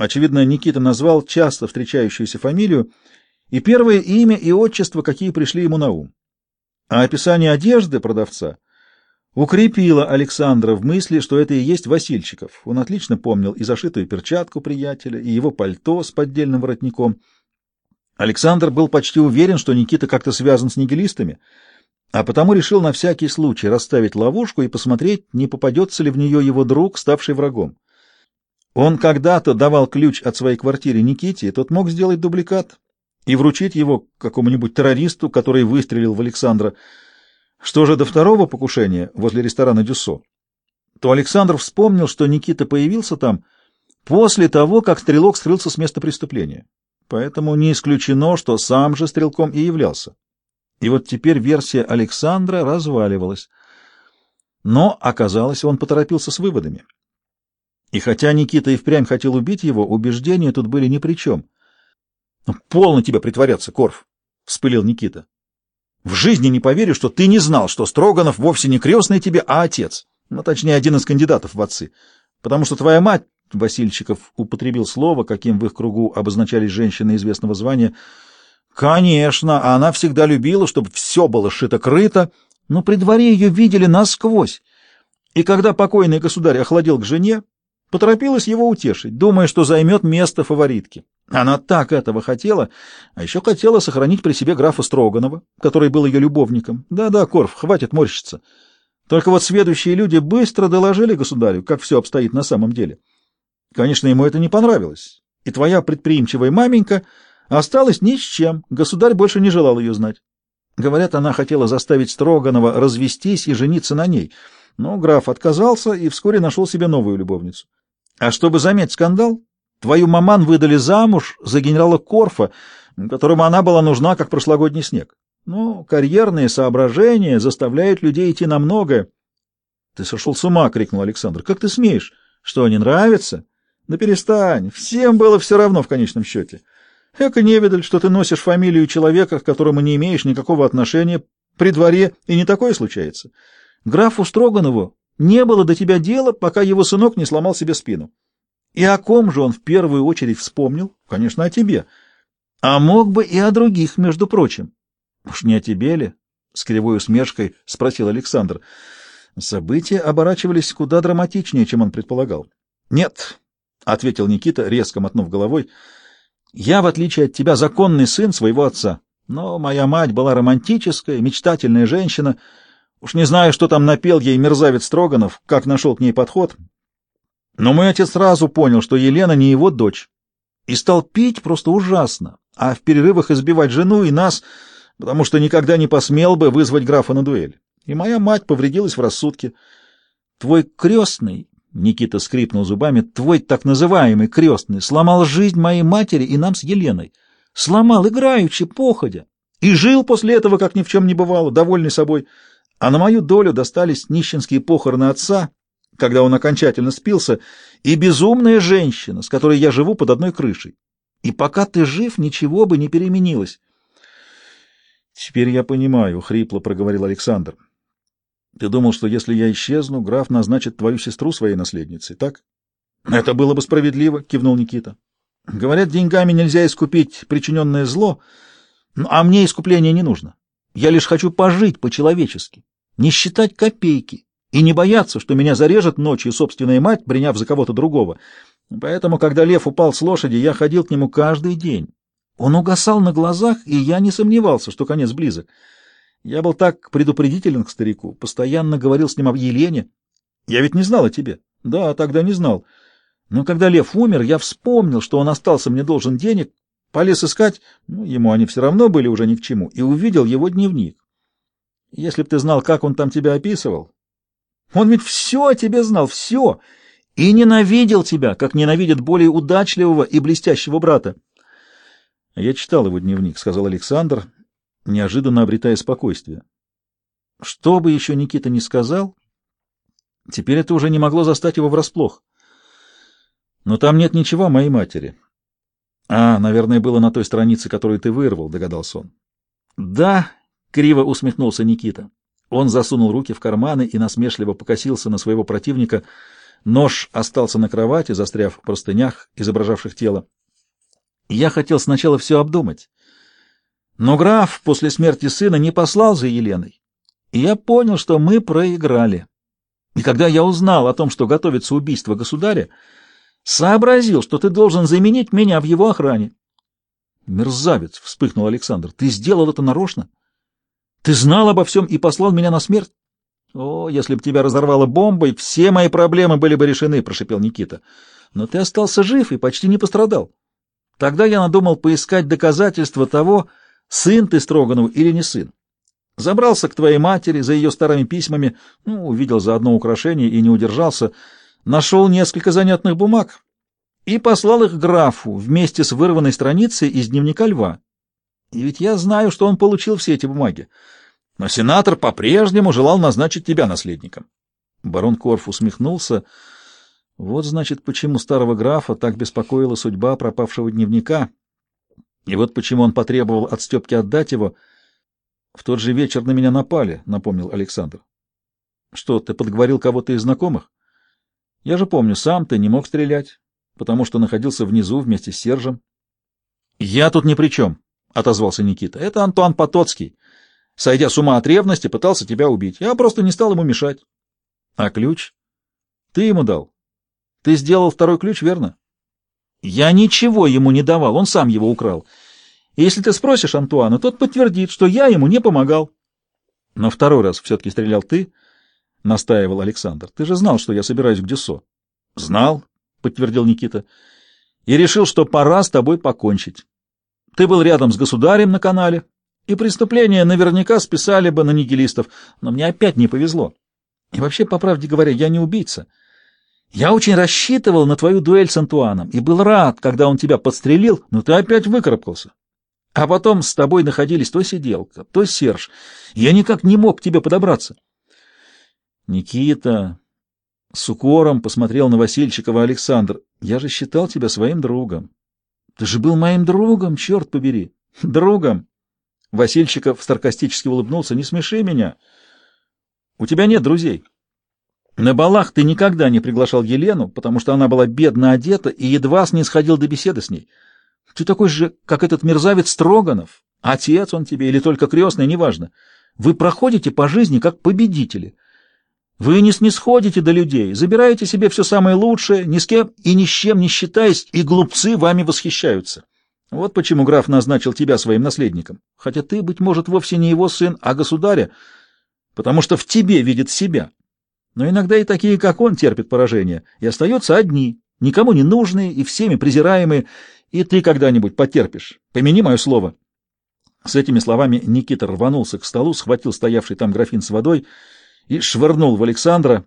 Очевидно, Никита назвал часто встречающуюся фамилию и первое имя и отчество, какие пришли ему на ум. А описание одежды продавца укрепило Александра в мысли, что это и есть Васильчиков. Он отлично помнил и зашитую перчатку приятеля, и его пальто с поддельным воротником. Александр был почти уверен, что Никита как-то связан с нигилистами, а потому решил на всякий случай расставить ловушку и посмотреть, не попадется ли в нее его друг, ставший врагом. Он когда-то давал ключ от своей квартиры Никите, и тот мог сделать дубликат и вручить его какому-нибудь террористу, который выстрелил в Александра. Что же до второго покушения возле ресторана «Дюссо», то Александр вспомнил, что Никита появился там после того, как стрелок скрылся с места преступления. Поэтому не исключено, что сам же стрелком и являлся. И вот теперь версия Александра разваливалась. Но, оказалось, он поторопился с выводами. И хотя Никита и впрямь хотел убить его, убеждения тут были ни при чем. «Ну, — Полно тебе притворяться, Корф! — вспылил Никита. — В жизни не поверю, что ты не знал, что Строганов вовсе не крестный тебе, а отец. Ну, точнее, один из кандидатов в отцы. Потому что твоя мать, — Васильчиков употребил слово, каким в их кругу обозначались женщины известного звания, — конечно, она всегда любила, чтобы все было шито-крыто, но при дворе ее видели насквозь. И когда покойный государь охладел к жене, Поторопилась его утешить, думая, что займет место фаворитки. Она так этого хотела, а еще хотела сохранить при себе графа Строганова, который был ее любовником. Да-да, Корф, хватит морщиться. Только вот следующие люди быстро доложили государю, как все обстоит на самом деле. Конечно, ему это не понравилось, и твоя предприимчивая маменька осталась ни с чем, государь больше не желал ее знать. Говорят, она хотела заставить Строганова развестись и жениться на ней, но граф отказался и вскоре нашел себе новую любовницу. А чтобы заметить скандал, твою маман выдали замуж за генерала Корфа, которому она была нужна, как прошлогодний снег. Ну, карьерные соображения заставляют людей идти на многое. — Ты сошел с ума! — крикнул Александр. — Как ты смеешь? Что, не нравится? Да перестань! Всем было все равно в конечном счете. Эка невидаль, что ты носишь фамилию человека, к которому не имеешь никакого отношения при дворе, и не такое случается. Графу Строганову не было до тебя дела, пока его сынок не сломал себе спину. И о ком же он в первую очередь вспомнил? Конечно, о тебе. А мог бы и о других, между прочим. Уж не о тебе ли? С кривой усмешкой спросил Александр. События оборачивались куда драматичнее, чем он предполагал. Нет, — ответил Никита, резко мотнув головой, — я, в отличие от тебя, законный сын своего отца. Но моя мать была романтическая, мечтательная женщина — Уж не знаю, что там напел ей мерзавец Строганов, как нашел к ней подход. Но мой отец сразу понял, что Елена не его дочь. И стал пить просто ужасно, а в перерывах избивать жену и нас, потому что никогда не посмел бы вызвать графа на дуэль. И моя мать повредилась в рассудке. Твой крестный, — Никита скрипнул зубами, — твой так называемый крестный сломал жизнь моей матери и нам с Еленой. Сломал играючи, походя. И жил после этого, как ни в чем не бывало, довольный собой. А на мою долю достались нищенские похороны отца, когда он окончательно спился, и безумная женщина, с которой я живу под одной крышей. И пока ты жив, ничего бы не переменилось. — Теперь я понимаю, — хрипло проговорил Александр. — Ты думал, что если я исчезну, граф назначит твою сестру своей наследницей, так? — Это было бы справедливо, — кивнул Никита. — Говорят, деньгами нельзя искупить причиненное зло, а мне искупление не нужно. Я лишь хочу пожить по-человечески не считать копейки и не бояться, что меня зарежет ночью собственная мать, приняв за кого-то другого. Поэтому, когда лев упал с лошади, я ходил к нему каждый день. Он угасал на глазах, и я не сомневался, что конец близок. Я был так предупредителен к старику, постоянно говорил с ним об Елене. Я ведь не знал о тебе. Да, тогда не знал. Но когда лев умер, я вспомнил, что он остался мне должен денег, полез искать, ну, ему они все равно были уже ни к чему, и увидел его дневник. Если б ты знал, как он там тебя описывал. Он ведь все о тебе знал, все, и ненавидел тебя, как ненавидит более удачливого и блестящего брата. Я читал его дневник, — сказал Александр, неожиданно обретая спокойствие. Что бы еще Никита не сказал, теперь это уже не могло застать его врасплох. Но там нет ничего о моей матери. А, наверное, было на той странице, которую ты вырвал, догадался он. Да, Криво усмехнулся Никита. Он засунул руки в карманы и насмешливо покосился на своего противника. Нож остался на кровати, застряв в простынях, изображавших тело. Я хотел сначала все обдумать. Но граф после смерти сына не послал за Еленой. И я понял, что мы проиграли. И когда я узнал о том, что готовится убийство государя, сообразил, что ты должен заменить меня в его охране. Мерзавец, — вспыхнул Александр, — ты сделал это нарочно? Ты знал обо всем и послал меня на смерть? О, если бы тебя разорвало бомбой, все мои проблемы были бы решены, — прошипел Никита. Но ты остался жив и почти не пострадал. Тогда я надумал поискать доказательства того, сын ты Строганову или не сын. Забрался к твоей матери за ее старыми письмами, ну, увидел заодно украшение и не удержался, нашел несколько занятных бумаг и послал их графу вместе с вырванной страницей из дневника льва. И ведь я знаю, что он получил все эти бумаги. Но сенатор по-прежнему желал назначить тебя наследником. Барон Корф усмехнулся. Вот, значит, почему старого графа так беспокоила судьба пропавшего дневника. И вот почему он потребовал от Степки отдать его. В тот же вечер на меня напали, — напомнил Александр. Что, ты подговорил кого-то из знакомых? Я же помню, сам ты не мог стрелять, потому что находился внизу вместе с Сержем. Я тут ни при чем, — отозвался Никита. — Это Антуан Потоцкий. Сойдя с ума от ревности, пытался тебя убить. Я просто не стал ему мешать. — А ключ? Ты ему дал. Ты сделал второй ключ, верно? — Я ничего ему не давал, он сам его украл. И если ты спросишь Антуана, тот подтвердит, что я ему не помогал. — Но второй раз все-таки стрелял ты, — настаивал Александр. — Ты же знал, что я собираюсь к Дюсо. — Знал, — подтвердил Никита, — и решил, что пора с тобой покончить. Ты был рядом с государем на канале, и преступления наверняка списали бы на нигилистов, но мне опять не повезло. И вообще, по правде говоря, я не убийца. Я очень рассчитывал на твою дуэль с Антуаном и был рад, когда он тебя подстрелил, но ты опять выкарабкался. А потом с тобой находились то сиделка, то Серж. Я никак не мог к тебе подобраться. Никита с укором посмотрел на Васильчикова Александр. Я же считал тебя своим другом. Ты же был моим другом, черт побери. Другом. Васильчиков саркастически улыбнулся. Не смеши меня. У тебя нет друзей. На балах ты никогда не приглашал Елену, потому что она была бедно одета и едва снисходил до беседы с ней. Ты такой же, как этот мерзавец Строганов. Отец он тебе или только крестный, неважно. Вы проходите по жизни как победители. Вы не снисходите до людей, забираете себе все самое лучшее, ни с кем и ни с чем не считаясь, и глупцы вами восхищаются. Вот почему граф назначил тебя своим наследником. Хотя ты, быть может, вовсе не его сын, а государя, потому что в тебе видит себя. Но иногда и такие, как он, терпят поражение, и остаются одни, никому не нужные и всеми презираемые, и ты когда-нибудь потерпишь. Помяни мое слово. С этими словами Никита рванулся к столу, схватил стоявший там графин с водой и швырнул в Александра.